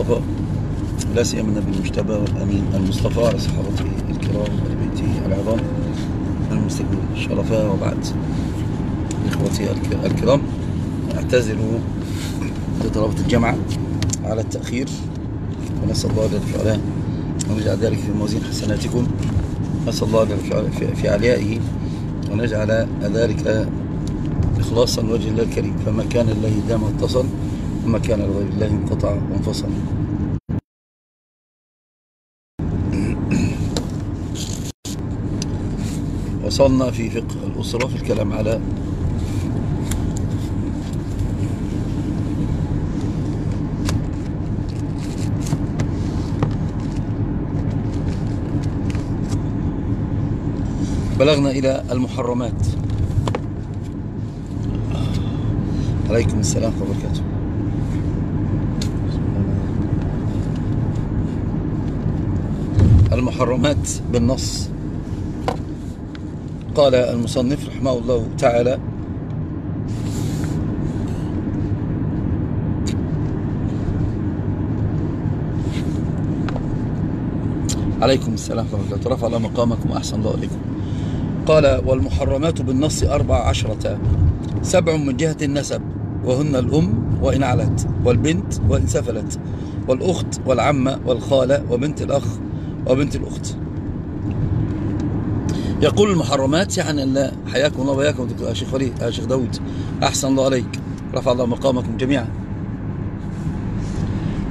المصطفى. لا سيما النبي المجتبى والأمين المصطفى صحابته الكرام وآل بيته العظام المستقبلين الشرفاء وبعد. إخوتي الك- الكرام اعتذر لطلبة الجامعة على التأخير. ونسأل الله جل في علاه أن يجعل ذلك في موازين حسناتكم. نسأل الله جل في علا- في- في عليائه أن يجعل ذلك إخلاصا لوجه الله الكريم. فما كان لله دام اتصل وما كان لغير الله انقطع وانفصل وصلنا في فقه الأسرة في الكلام على بلغنا إلى المحرمات. عليكم السلام ورحمة الله وبركاته. المحرمات بالنص. قال المصنف رحمه الله تعالى عليكم السلام ورحمة الله. وبركاته رفع الله مقامكم وأحسن الله إليكم. قال والمحرمات بالنص أربع عشرة. سبع من جهة النسب وهن الأم وإن علت والبنت وإن سفلت والأخت والعمة والخالة وبنت الأخ وبنت الأخت. يقول المحرمات يعني لا حياكم الله وياكم يا شيخ وليد يا شيخ داود. أحسن الله عليك. رفع الله مقامكم جميعا.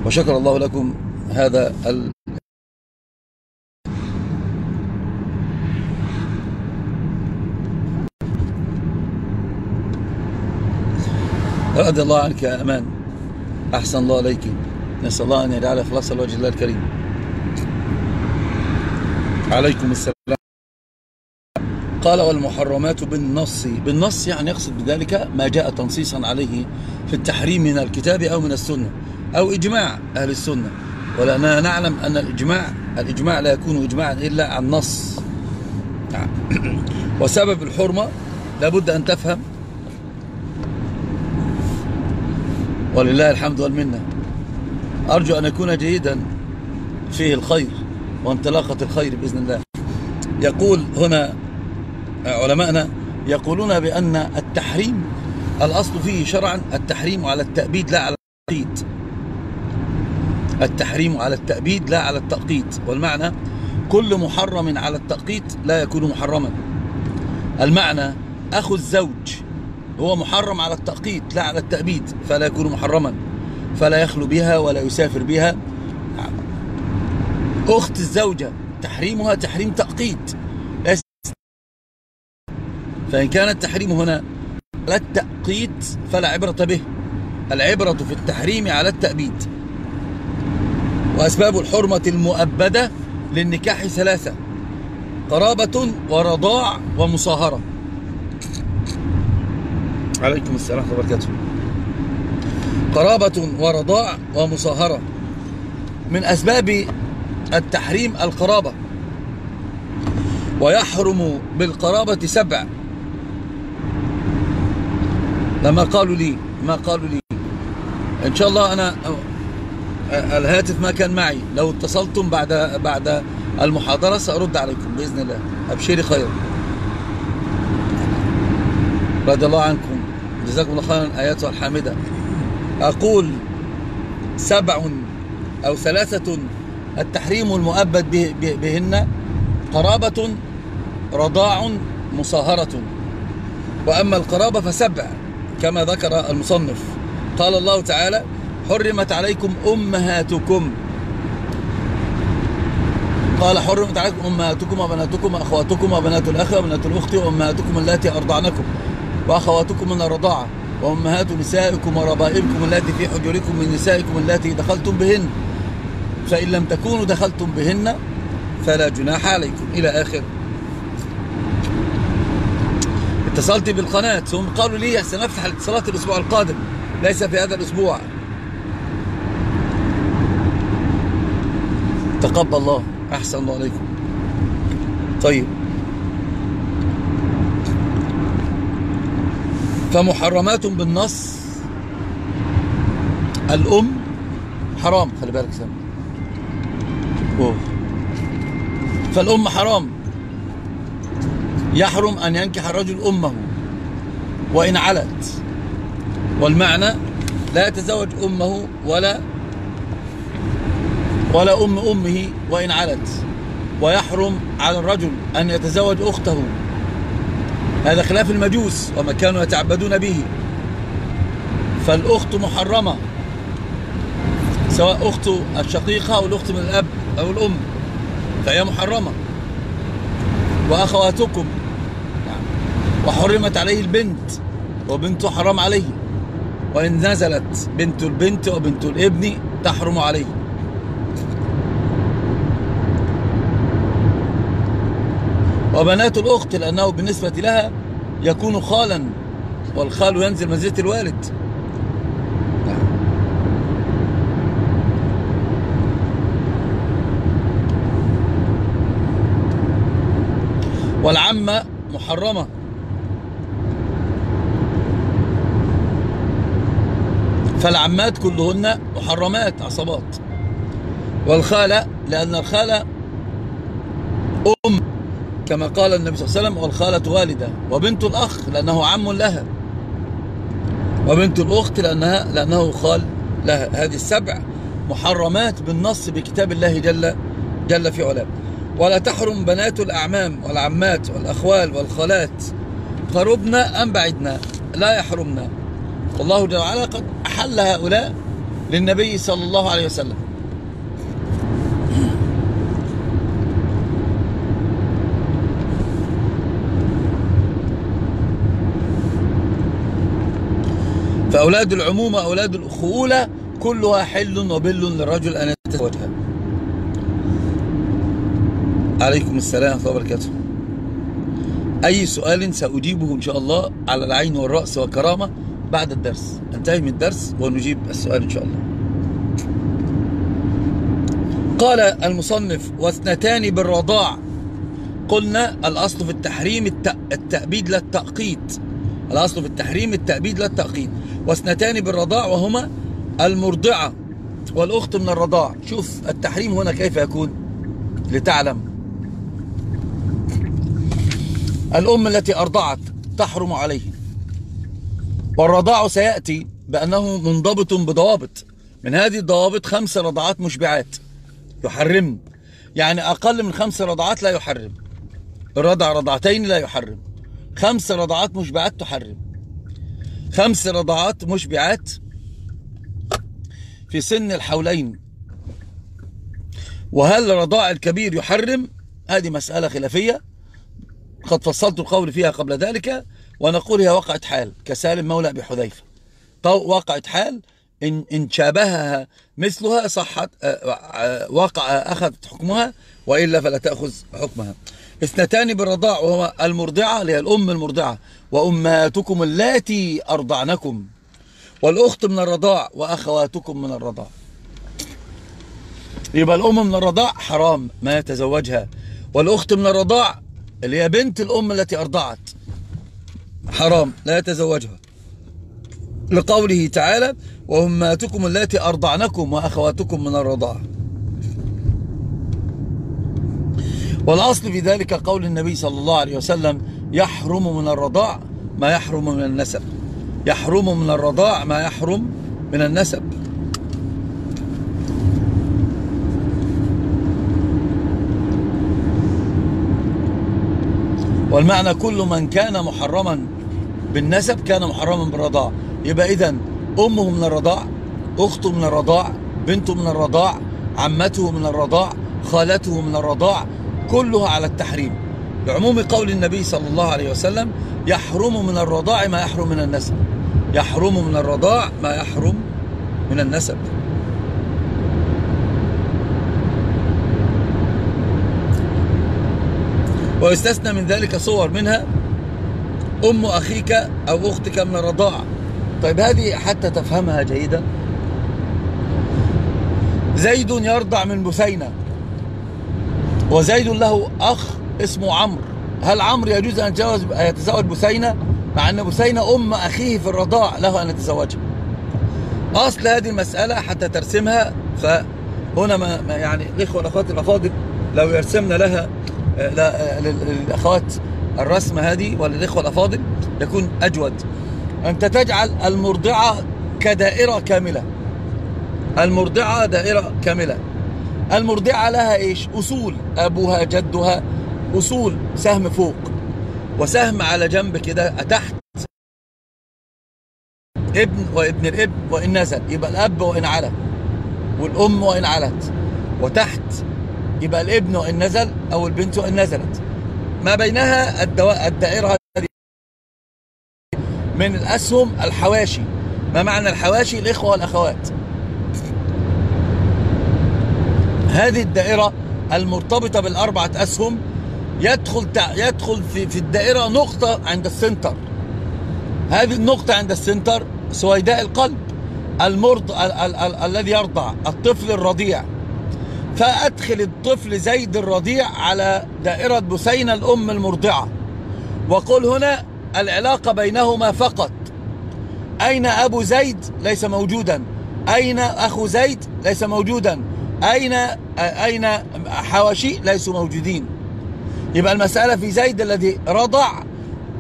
وشكر الله لكم هذا ال... رضي الله عنك يا أمان. أحسن الله عليك. نسأل الله أن يجعل إخلاص الوجه الله الكريم. عليكم السلام. قال والمحرمات بالنص. بالنص يعني يقصد بذلك ما جاء تنصيصا عليه في التحريم من الكتاب أو من السنة أو إجماع أهل السنة. ولأننا نعلم أن الإجماع الإجماع لا يكون إجماعا إلا عن نص. وسبب الحرمة لابد أن تفهم. ولله الحمد والمنة. أرجو أن يكون جيدا فيه الخير. وانطلاقة الخير بإذن الله. يقول هنا علماءنا يقولون بأن التحريم الأصل فيه شرعا التحريم على التأبيد لا على التأقيد التحريم على التأبيد لا على التأقيد والمعنى كل محرم على التأقيد لا يكون محرما. المعنى أخو الزوج هو محرم على التأقيد لا على التأبيد فلا يكون محرما. فلا يخلو بها ولا يسافر بها. أخت الزوجة تحريمها تحريم تأقيد فإن كان التحريم هنا على التأقيد فلا عبرة به. العبرة في التحريم على التأبيد. وأسباب الحرمة المؤبدة للنكاح ثلاثة قرابة ورضاع ومصاهرة. عليكم السلام ورحمة الله وبركاته. قرابة ورضاع ومصاهرة. من أسباب التحريم القرابة. ويحرم بالقرابة سبع. لما قالوا لي ما قالوا لي. إن شاء الله أنا الهاتف ما كان معي. لو اتصلتم بعد بعد المحاضرة سأرد عليكم بإذن الله. أبشري خيرا. رضي الله عنكم. جزاكم الله خيرا آياتها الحامدة. أقول سبع أو ثلاثة التحريم المؤبد به بهن قرابة رضاع مصاهرة. وأما القرابة فسبع كما ذكر المصنف. قال الله تعالى حرمت عليكم أمهاتكم. قال حرمت عليكم أمهاتكم وبناتكم وأخواتكم وبنات الأخ وبنات الأخت وأمهاتكم اللاتي أرضعنكم وأخواتكم من الرضاعة وأمهات نسائكم وربائبكم اللاتي في حجوركم من نسائكم اللاتي دخلتم بهن. فإن لم تكونوا دخلتم بهن فلا جناح عليكم. إلى آخر. اتصلت بالقناة. ثم قالوا لي سنفتح الاتصالات الأسبوع القادم. ليس في هذا الأسبوع. تقبل الله. أحسن الله عليكم. طيب. فمحرمات بالنص. الأم حرام خلي بالك سامي. أوه. فالأم حرام. يحرم أن ينكح الرجل أمه. وإن علت. والمعنى لا يتزوج أمه ولا ولا أم أمه وإن علت. ويحرم على الرجل أن يتزوج أخته. هذا خلاف المجوس وما كانوا يتعبدون به. فالأخت محرمة. سواء أخت الشقيقة أو الأخت من الأب. أو الأم فهي محرمة. وأخواتكم. وحرمت عليه البنت وبنته حرام عليه. وإن نزلت بنت البنت وبنت الابن تحرم عليه. وبنات الأخت لأنه بالنسبة لها يكون خالا والخال ينزل منزلة الوالد والعمة محرمة. فالعمات كلهن محرمات عصبات. والخالة لأن الخالة أم كما قال النبي صلى الله عليه وسلم والخالة والدة. وبنت الأخ لأنه عم لها. وبنت الأخت لأنها لأنه خال لها. هذه السبع محرمات بالنص بكتاب الله جل جل في علاه. ولا تحرم بنات الأعمام والعمات والأخوال والخالات. قربنا أم بعدنا؟ لا يحرمنا. والله جل وعلا قد أحل هؤلاء للنبي صلى الله عليه وسلم. فأولاد العمومة أولاد الأخولة كلها حل وبل للرجل أن يتزوجها. عليكم السلام ورحمة الله وبركاته. أي سؤال سأجيبه إن شاء الله على العين والرأس والكرامة بعد الدرس. انتهي من الدرس ونجيب السؤال إن شاء الله. قال المصنف واثنتان بالرضاع قلنا الأصل في التحريم التأبيد لا التأقيت الأصل في التحريم التأبيد لا التأقيت. واثنتان بالرضاع وهما المرضعة والأخت من الرضاع. شوف التحريم هنا كيف يكون لتعلم. الأم التي أرضعت تحرم عليه. والرضاع سيأتي بأنه منضبط بضوابط. من هذه الضوابط خمس رضعات مشبعات. يحرم. يعني أقل من خمس رضعات لا يحرم. الرضع رضعتين لا يحرم. خمس رضعات مشبعات تحرم. خمس رضعات مشبعات في سن الحولين. وهل رضاع الكبير يحرم؟ هذه مسألة خلافية. قد فصلت القول فيها قبل ذلك ونقول هي وقعت حال كسالم مولى أبي حذيفة. وقعت حال إن, إن شابهها مثلها صحت آه، آه، وقع أخذت حكمها وإلا فلا تأخذ حكمها. اثنتان بالرضاع وهو المرضعة اللي هي الأم المرضعة. وأمهاتكم اللاتي أرضعنكم. والأخت من الرضاع وأخواتكم من الرضاع. يبقى الأم من الرضاع حرام ما يتزوجها. والأخت من الرضاع اللي هي بنت الأم التي أرضعت. حرام لا يتزوجها. لقوله تعالى وأمهاتكم التي أرضعنكم وأخواتكم من الرضاعة. والأصل في ذلك قول النبي صلى الله عليه وسلم يحرم من الرضاع ما يحرم من النسب. يحرم من الرضاع ما يحرم من النسب. والمعنى كل من كان محرما بالنسب كان محرما بالرضاع. يبقى إذن أمه من الرضاع أخته من الرضاع بنته من الرضاع عمته من الرضاع خالته من الرضاع كلها على التحريم. لعموم قول النبي صلى الله عليه وسلم يحرم من الرضاع ما يحرم من النسب. يحرم من الرضاع ما يحرم من النسب. ويستثنى من ذلك صور منها أم أخيك أو أختك من الرضاعة طيب هذه حتى تفهمها جيدا زيد يرضع من بثينة. وزيد له أخ اسمه عمرو. هل عمرو يجوز أن يتزوج بثينة؟ مع أن بثينة أم أخيه في الرضاع له أن يتزوجها. أصل هذه المسألة حتى ترسمها فهنا ما ما يعني الإخوة والأخوات الأفاضل لو يرسمنا لها آه، آه، لل- للأخوات الرسمة هذه وللإخوة الأفاضل يكون أجود. أنت تجعل المرضعة كدائرة كاملة. المرضعة دائرة كاملة. المرضعة لها إيش؟ أصول. أبوها جدها أصول سهم فوق. وسهم على جنب كده تحت. ابن وابن الابن وإن نزل. يبقى الأب وإن علا والأم وإن علت. وتحت يبقى الابن وإن نزل أو البنت وإن نزلت. ما بينها. الدائرة من الأسهم الحواشي. ما معنى الحواشي؟ الإخوة والأخوات. هذه الدائرة المرتبطة بالأربعة أسهم. يدخل. يدخل في في الدائرة نقطة عند ال center. هذه النقطة عند ال center سويداء القلب. المرض ال... ال... ال... الذي يرضع. الطفل الرضيع. فأدخل الطفل زيد الرضيع على دائرة بثينة الأم المرضعة. وقل هنا العلاقة بينهما فقط. أين أبو زيد؟ ليس موجودا. أين أخو زيد؟ ليس موجودا. أين أين حواشي؟ ليسوا موجودين. يبقى المسألة في زيد الذي رضع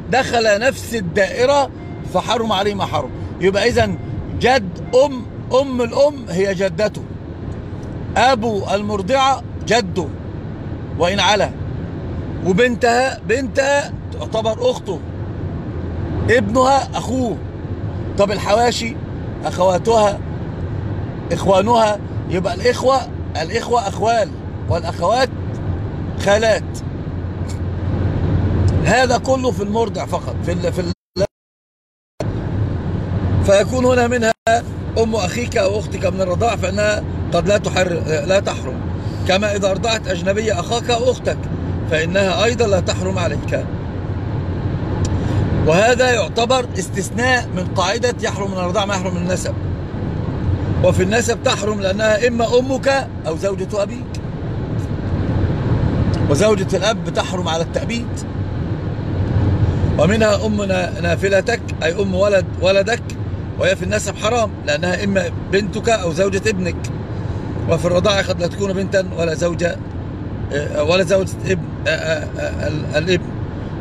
دخل نفس الدائرة فحرم عليه ما حرم. يبقى إذا جد أم أم الأم هي جدته. أبو المرضعة جده وإن علا. وبنتها بنتها تعتبر أخته. ابنها أخوه. طب الحواشي؟ أخواتها إخوانها. يبقى الإخوة الإخوة أخوال والأخوات خالات. هذا كله في المرضع فقط في في فيكون هنا منها أم أخيك أو أختك من الرضاع فإنها قد لا تحر لا تحرم. كما إذا أرضعت أجنبية أخاك أو أختك فإنها أيضا لا تحرم عليك. وهذا يعتبر استثناء من قاعدة يحرم من الرضاع ما يحرم من النسب. وفي النسب تحرم لأنها إما أمك أو زوجة أبيك. وزوجة الأب تحرم على التأبيد. ومنها أم نافلتك أي أم ولد ولدك وهي في النسب حرام لأنها إما بنتك أو زوجة ابنك. وفي الرضاعة قد لا تكون بنتا ولا زوجة ولا زوجة ابن الابن.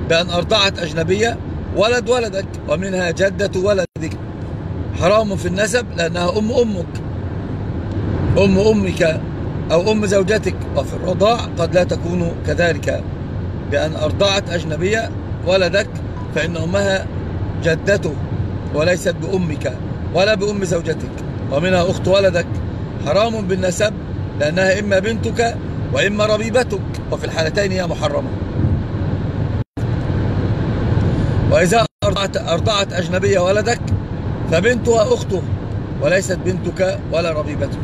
بأن أرضعت أجنبية ولد ولدك ومنها جدة ولدك. حرام في النسب لأنها أم أمك. أم أمك أو أم زوجتك. وفي الرضاع قد لا تكون كذلك. بأن أرضعت أجنبية ولدك فإن أمها جدته. وليست بأمك ولا بأم زوجتك. ومنها أخت ولدك. حرام بالنسب لأنها إما بنتك وإما ربيبتك. وفي الحالتين هي محرمة. وإذا أرضعت, أرضعت أجنبية ولدك فبنتها أخته وليست بنتك ولا ربيبتك.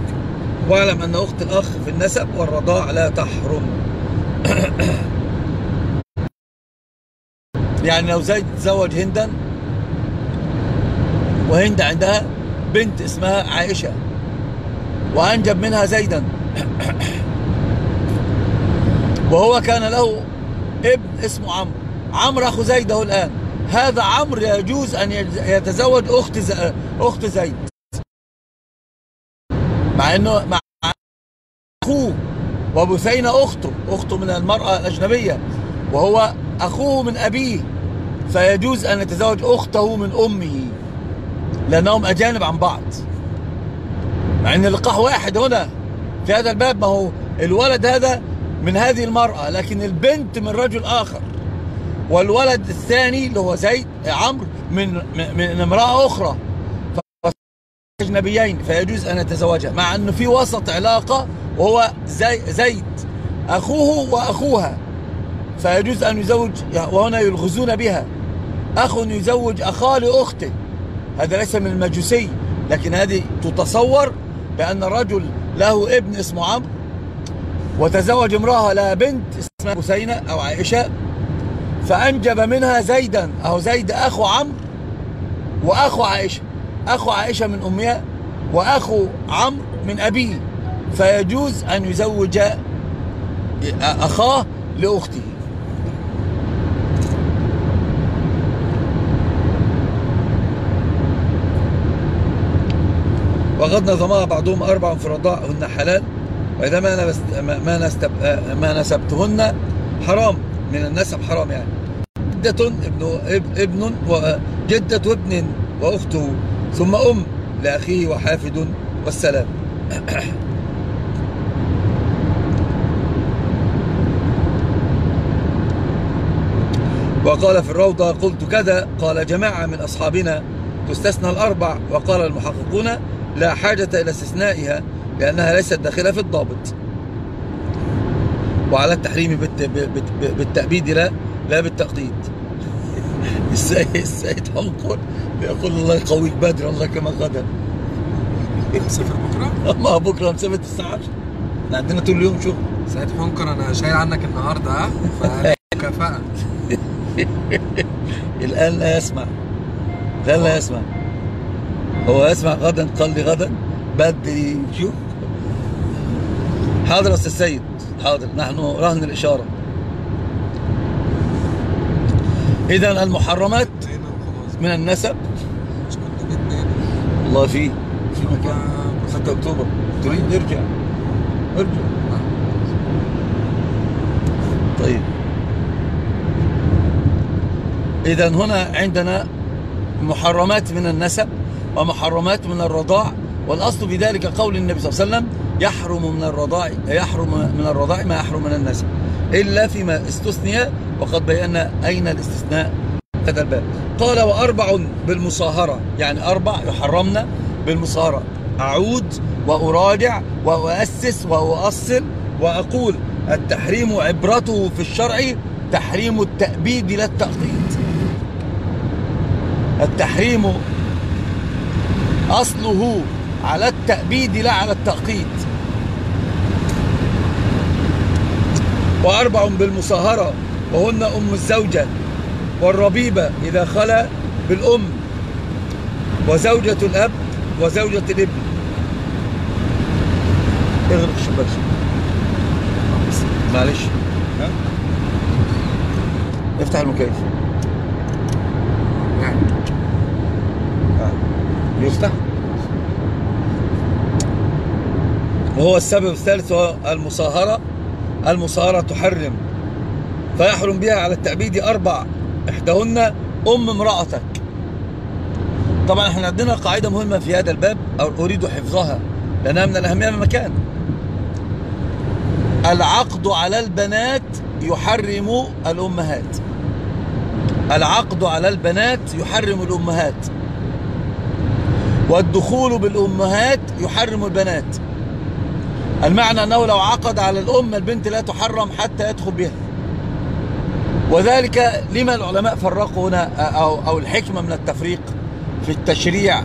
واعلم أن أخت الأخ في النسب والرضاع لا تحرم. يعني لو زيد تزوج هندا وهند عندها بنت اسمها عائشة. وأنجب منها زيدا. وهو كان له ابن اسمه عمرو. عمرو أخو زيد هو الآن. هذا عمرو يجوز أن يتزوج أخت أخت زيد. مع أنه مع أخوه. وبثينة أخته. أخته من المرأة الأجنبية. وهو أخوه من أبيه. فيجوز أن يتزوج أخته من أمه. لأنهم أجانب عن بعض. مع أن اللقاح واحد هنا في هذا الباب ما هو الولد هذا من هذه المرأة لكن البنت من رجل آخر. والولد الثاني اللي هو زيد عمرو من من امرأة أخرى. أجنبيين فيجوز أن يتزوجها مع أنه في وسط علاقة وهو زي زيد. أخوه وأخوها. فيجوز أن يزوج وهنا يلغزون بها. أخ يزوج أخاه لأخته. هذا ليس من المجوسي لكن هذه تتصور بأن الرجل له ابن اسمه عمرو وتزوج امرأة لها بنت اسمها حسينة أو عائشة فأنجب منها زيدا أو زيد أخو عمرو وأخو عائشة. أخو عائشة من أمها وأخو عمرو من أبيه. فيجوز أن يزوج أخاه لأخته. وقد نظمها بعضهم أربع في الرضاع حلال وإذا ما ما نستب ما نسبتهن حرام من النسب حرام يعني. جدة ابن ابن وجدة ابن وأخته ثم أم لأخيه وحافد والسلام. وقال في الروضة قلت كذا قال جماعة من أصحابنا تستثنى الأربع وقال المحققون لا حاجة إلى استثنائها لأنها ليست داخلة في الضابط. وعلى التحريم بالتأبيد لا لا بالتقديد. السيد السيد حنقر بيقول الله يقويك بدر الله كما غدا مسافر بكرة؟ ما بكرة مسافر الساعة 10 إحنا عندنا طول اليوم شغل. سيد حنقر أنا شايل عنك النهارده ها؟ فمكافأة الآن لا يسمع. الآن لا يسمع. هو يسمع غدا قال لي غدا بدري شوف. حاضر يا أستاذ سيد حاضر. نحن رهن الإشارة. إذا المحرمات من النسب. الله فيه. في مكان. 6 أكتوبر. تريد نرجع. ارجع طيب. إذا هنا عندنا محرمات من النسب. ومحرمات من الرضاع والأصل في ذلك قول النبي صلى الله عليه وسلم يحرم من الرضاع يحرم من الرضاع ما يحرم من النسب إلا فيما استثني وقد بينا أين الاستثناء. هذا الباب. قال وأربع بالمصاهرة يعني أربع يحرمنا بالمصاهرة. أعود وأراجع وأؤسس وأؤصل وأقول التحريم عبرته في الشرع تحريم التأبيد لا التقليد التحريم أصله على التأبيد لا على التأقيد. وأربع بالمصاهرة وهن أم الزوجة والربيبة إذا خلا بالأم وزوجة الأب وزوجة الابن. اغلق الشباك معلش. ها؟ افتح المكيف. يفتح. وهو السبب الثالث هو المصاهرة. المصاهرة تحرم. فيحرم بها على التأبيد أربع. إحداهن أم امرأتك. طبعا إحنا عندنا قاعدة مهمة في هذا الباب أو أريد حفظها لأنها من الأهمية بمكان العقد على البنات يحرم الأمهات. العقد على البنات يحرم الأمهات. والدخول بالأمهات يحرم البنات. المعنى أنه لو عقد على الأم البنت لا تحرم حتى يدخل بها. وذلك لما العلماء فرقوا هنا أو, أو الحكمة من التفريق في التشريع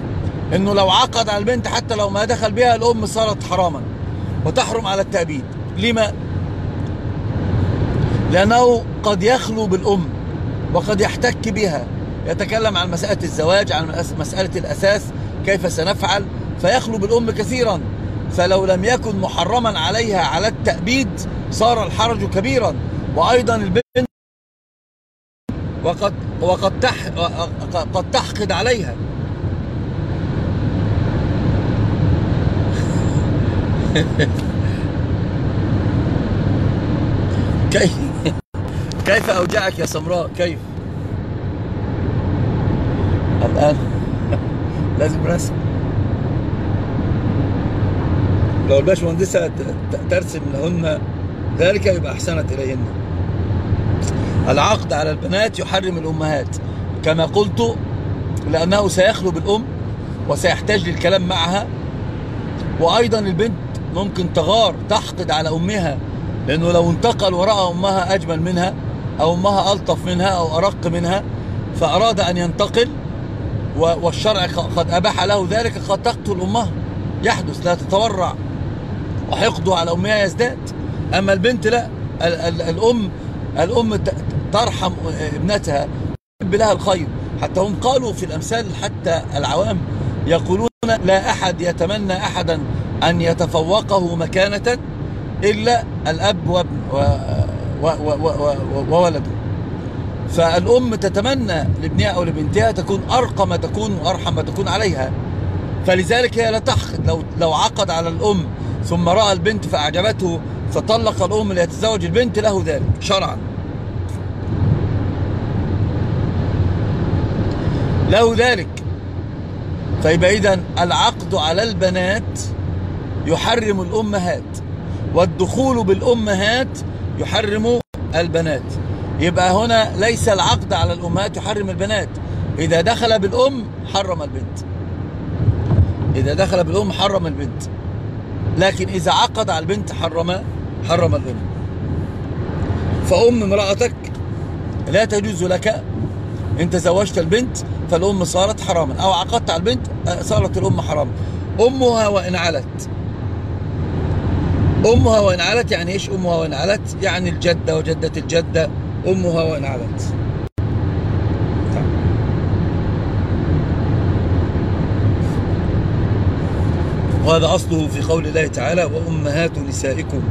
أنه لو عقد على البنت حتى لو ما دخل بها الأم صارت حراما. وتحرم على التأبيد. لما؟ لأنه قد يخلو بالأم وقد يحتك بها. يتكلم عن مسألة الزواج عن مسألة الأساس. كيف سنفعل؟ فيخلو بالأم كثيرا. فلو لم يكن محرما عليها على التأبيد صار الحرج كبيرا. وأيضا البنت وقد وقد تح قد تحقد عليها. كيف؟ كيف أوجعك يا سمراء؟ كيف؟ الآن لازم رسم. لو الباشمهندسة ترسم لهن ذلك يبقى أحسنت إليهن. العقد على البنات يحرم الأمهات. كما قلت لأنه سيخلو بالأم وسيحتاج للكلام معها. وأيضا البنت ممكن تغار تحقد على أمها لأنه لو انتقل ورأى أمها أجمل منها أو أمها ألطف منها أو أرق منها فأراد أن ينتقل والشرع قد أباح له ذلك قد تقتل أمها يحدث لا تتورع. وحقده على أمها يزداد. أما البنت لا الأم الأم ترحم ابنتها تحب لها الخير. حتى هم قالوا في الأمثال حتى العوام يقولون لا أحد يتمنى أحدا أن يتفوقه مكانة إلا الأب وابن وولده. فالأم تتمنى لابنها أو لبنتها تكون أرقى ما تكون وأرحم ما تكون عليها. فلذلك هي لا تحقد. لو لو عقد على الأم ثم رأى البنت فأعجبته فطلق الأم ليتزوج البنت له ذلك شرعا. له ذلك. فيبقى اذا العقد على البنات يحرم الأمهات والدخول بالأمهات يحرم البنات. يبقى هنا ليس العقد على الأمهات يحرم البنات. إذا دخل بالأم حرم البنت. إذا دخل بالأم حرم البنت. لكن إذا عقد على البنت حرم حرم الأم. فأم امرأتك لا تجوز لك إن تزوجت البنت فالأم صارت حراما. أو عقدت على البنت صارت الأم حراما. أمها وإن علت. أمها وإن علت يعني إيش أمها وإن علت؟ يعني الجدة وجدة الجدة. أمها وإن علت وهذا أصله في قول الله تعالى وأمهات نسائكم.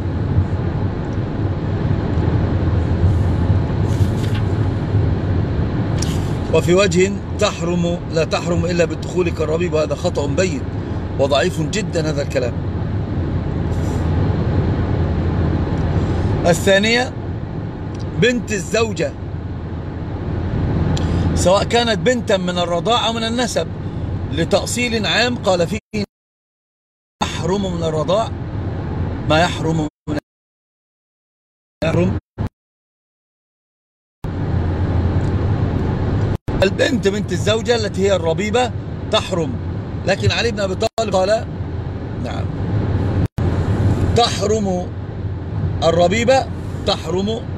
وفي وجه تحرم لا تحرم إلا بالدخول كالربيب وهذا خطأ بين وضعيف جدا هذا الكلام. الثانية بنت الزوجة. سواء كانت بنتا من الرضاعة أو من النسب. لتأصيل عام قال فيه يحرم من الرضاع ما يحرم من يحرم. البنت بنت الزوجة التي هي الربيبة تحرم. لكن علي بن أبي طالب قال نعم. تحرم الربيبة تحرم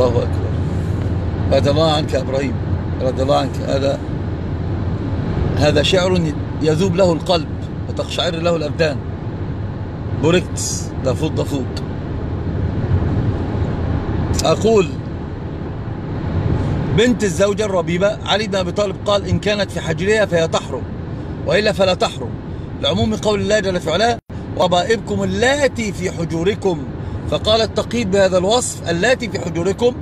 الله أكبر. رضي الله عنك يا إبراهيم رضي الله عنك. هذا هذا شعر يذوب له القلب وتقشعر له الأبدان. بوركت دفوق دفوق أقول بنت الزوجة الربيبة علي بن أبي طالب قال إن كانت في حجرها فهي تحرم وإلا فلا تحرم. لعموم قول الله جل في علاه وبائبكم اللاتي في حجوركم فقال التقييد بهذا الوصف اللاتي في حجوركم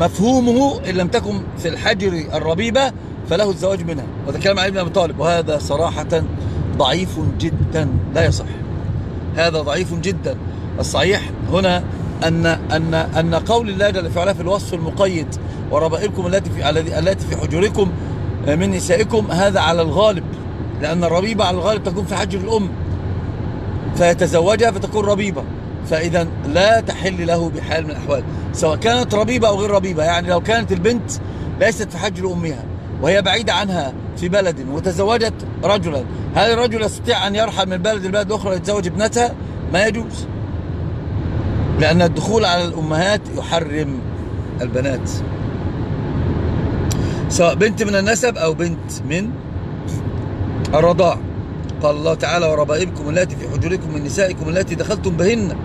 مفهومه إن لم تكن في الحجر الربيبة فله الزواج منها. وهذا كلام علي بن أبي طالب. وهذا صراحة ضعيف جدا. لا يصح. هذا ضعيف جدا. الصحيح هنا أن أن أن قول الله جل في في الوصف المقيد وربائبكم التي في التي في حجوركم من نسائكم هذا على الغالب. لأن الربيبة على الغالب تكون في حجر الأم. فيتزوجها فتكون ربيبة. فإذا لا تحل له بحال من الأحوال سواء كانت ربيبة أو غير ربيبة يعني لو كانت البنت ليست في حجر أمها وهي بعيدة عنها في بلد وتزوجت رجلا هل الرجل يستطيع أن يرحل من بلد البلد الأخرى ويتزوج ابنتها؟ ما يجوز. لأن الدخول على الأمهات يحرم البنات. سواء بنت من النسب أو بنت من الرضاع. قال الله تعالى وربائبكم التي في حجوركم من نسائكم التي دخلتم بهن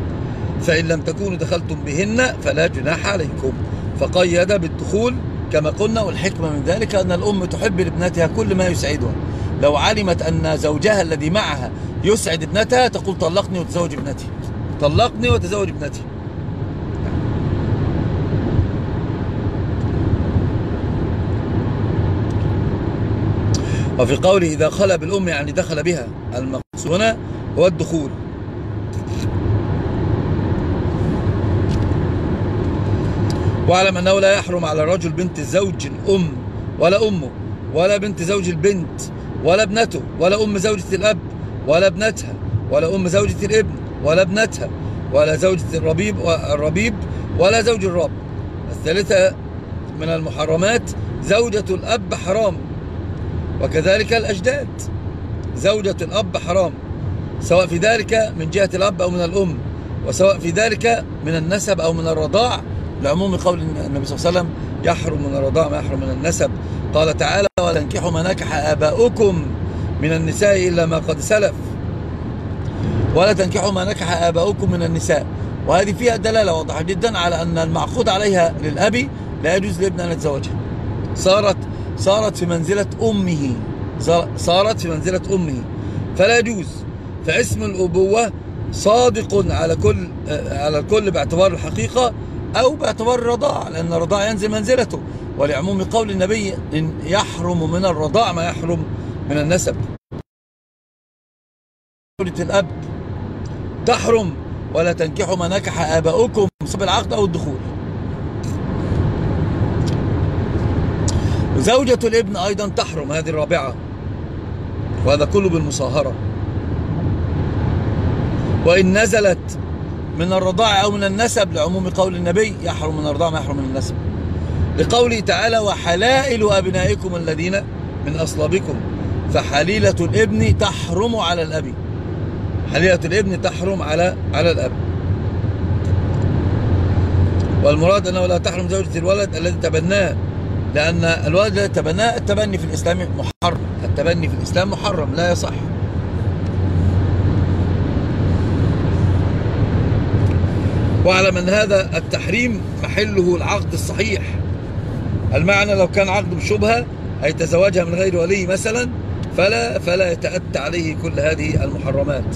فإن لم تكونوا دخلتم بهن فلا جناح عليكم. فقيد بالدخول كما قلنا والحكمة من ذلك أن الأم تحب لابنتها كل ما يسعدها. لو علمت أن زوجها الذي معها يسعد ابنتها تقول طلقني وتزوج ابنتي. طلقني وتزوج ابنتي. وفي قوله إذا خلى بالأم يعني دخل بها المقصود هنا هو الدخول. واعلم أنه لا يحرم على الرجل بنت الزوج الأم ولا أمه ولا بنت زوج البنت ولا ابنته ولا أم زوجة الأب ولا ابنتها ولا أم زوجة الابن ولا ابنتها ولا زوجة الربيب الربيب ولا زوج الرب. الثالثة من المحرمات زوجة الأب حرام وكذلك الأجداد. زوجة الأب حرام سواء في ذلك من جهة الأب أو من الأم وسواء في ذلك من النسب أو من الرضاع لعموم قول النبي صلى الله عليه وسلم يحرم من الرضاع ما يحرم من النسب. قال تعالى ولا تنكحوا ما نكح آباؤكم من النساء إلا ما قد سلف. ولا تنكحوا ما نكح آباؤكم من النساء. وهذه فيها دلالة واضحة جدا على أن المعقود عليها للأب لا يجوز لابن أن يتزوجها. صارت صارت في منزلة أمه. صارت في منزلة أمه. فلا يجوز. فاسم الأبوة صادق على كل على الكل باعتبار الحقيقة أو باعتبار الرضاع لأن الرضاع ينزل منزلته. ولعموم قول النبي إن يحرم من الرضاع ما يحرم من النسب. قولة الأب تحرم ولا تنكحوا ما نكح آباؤكم بسبب العقد أو الدخول. زوجة الابن أيضا تحرم هذه الرابعة. وهذا كله بالمصاهرة. وإن نزلت من الرضاع أو من النسب لعموم قول النبي يحرم من الرضاع ما يحرم من النسب. لقوله تعالى وحلائل أبنائكم الذين من أصلابكم فحليلة الإبن تحرم على الأب. حليلة الإبن تحرم على على الأب. والمراد أنه لا تحرم زوجة الولد الذي تبناه لأن الولد الذي تبناه التبني في الإسلام محرم. التبني في الإسلام محرم لا يصح. واعلم أن هذا التحريم محله العقد الصحيح. المعنى لو كان عقد بشبهة أي تزوجها من غير ولي مثلا فلا فلا يتأتى عليه كل هذه المحرمات.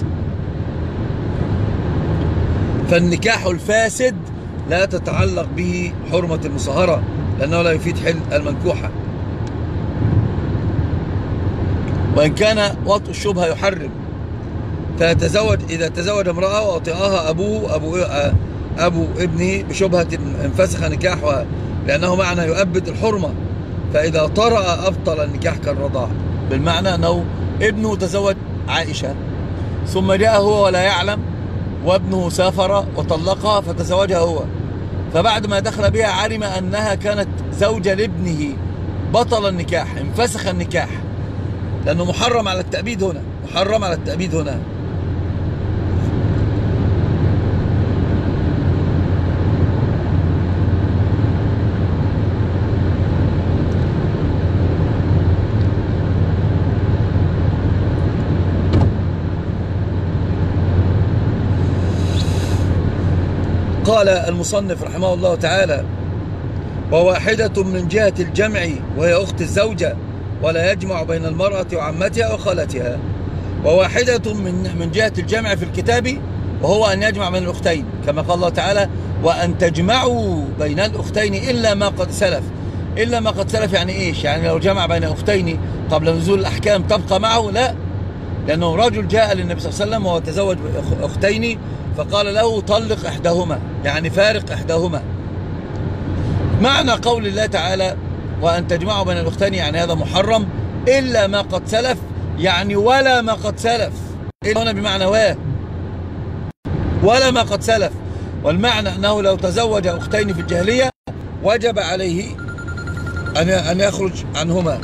فالنكاح الفاسد لا تتعلق به حرمة المصاهرة لأنه لا يفيد حل المنكوحة. وإن كان وطء الشبهة يحرم فيتزوج إذا تزوج امرأة وأطئها أبوه أبو, أبو ابنه بشبهة انفسخ نكاحها لأنه معنى يؤبد الحرمة فإذا طرأ أبطل النكاح كالرضاع. بالمعنى أنه ابنه تزوج عائشة ثم جاء هو ولا يعلم وابنه سافر وطلقها فتزوجها هو. فبعد ما دخل بها علم أنها كانت زوجة لابنه بطل النكاح انفسخ النكاح. لأنه محرم على التأبيد هنا محرم على التأبيد هنا. قال المصنف رحمه الله تعالى وواحدة من جهة الجمع وهي أخت الزوجة ولا يجمع بين المرأة وعمتها وخالتها. وواحدة من من جهة الجمع في الكتاب وهو أن يجمع بين الأختين كما قال الله تعالى وأن تجمعوا بين الأختين إلا ما قد سلف. إلا ما قد سلف يعني إيش؟ يعني لو جمع بين أختين قبل نزول الأحكام تبقى معه؟ لا. لأنه رجل جاء للنبي صلى الله عليه وسلم وهو تزوج أختين فقال له طلق إحداهما يعني فارق إحداهما. معنى قول الله تعالى وأن تجمعوا بين الأختين يعني هذا محرم إلا ما قد سلف يعني ولا ما قد سلف. إلا هنا بمعنى واه. ولا ما قد سلف. والمعنى أنه لو تزوج أختين في الجاهلية وجب عليه أن أن يخرج عنهما.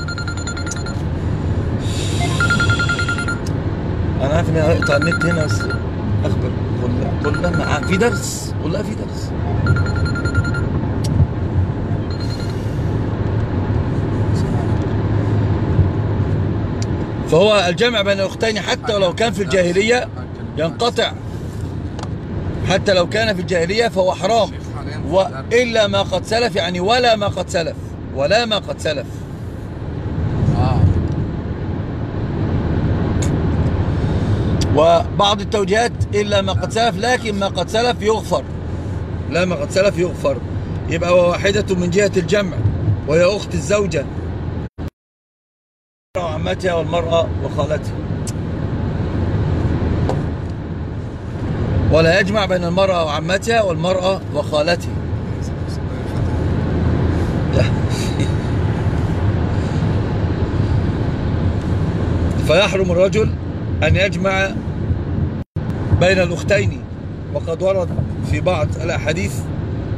أنا عارف إني أقطع النت هنا بس أخبر. قل قل لها في درس. قل لها في درس. فهو الجمع بين الأختين حتى ولو كان في الجاهلية ينقطع. حتى لو كان في الجاهلية فهو حرام. وإلا ما قد سلف يعني ولا ما قد سلف. ولا ما قد سلف. وبعض التوجيهات إلا ما قد سلف لكن ما قد سلف يغفر. لا ما قد سلف يغفر. يبقى واحدة من جهة الجمع وهي أخت الزوجة. وعمتها والمرأة وخالتها. ولا يجمع بين المرأة وعمتها والمرأة وخالتها. فيحرم الرجل أن يجمع بين الأختين. وقد ورد في بعض الأحاديث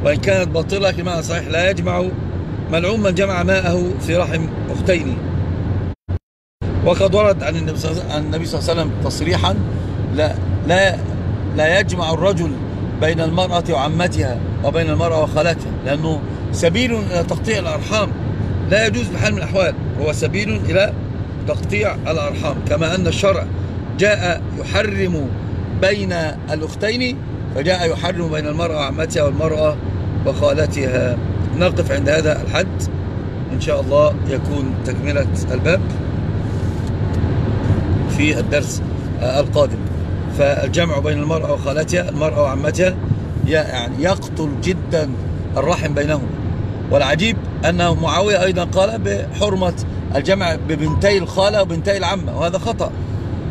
وإن كانت باطلة كما صحيح لا يجمع ملعون من جمع ماءه في رحم أختين. وقد ورد عن النبي صلى الله عليه وسلم تصريحا لا لا لا يجمع الرجل بين المرأة وعمتها وبين المرأة وخالتها لأنه سبيل إلى تقطيع الأرحام. لا يجوز بحال من الأحوال هو سبيل إلى تقطيع الأرحام كما أن الشرع جاء يحرم بين الأختين فجاء يحرم بين المرأة وعمتها والمرأة وخالتها. نقف عند هذا الحد. إن شاء الله يكون تكملة الباب في الدرس القادم. فالجمع بين المرأة وخالتها المرأة وعمتها يعني يقتل جدا الرحم بينهما والعجيب أن معاوية أيضا قال بحرمة الجمع ببنتي الخالة وبنتي العمة وهذا خطأ.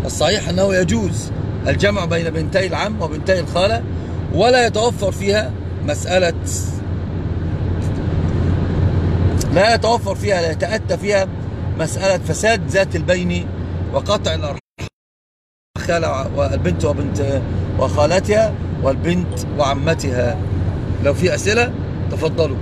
الصحيح أنه يجوز الجمع بين بنتي العم وبنتي الخالة ولا يتوفر فيها مسألة لا يتوفر فيها لا يتأتى فيها مسألة فساد ذات البين وقطع الأرحام خالة والبنت وبنت وخالتها والبنت وعمتها. لو في أسئلة تفضلوا.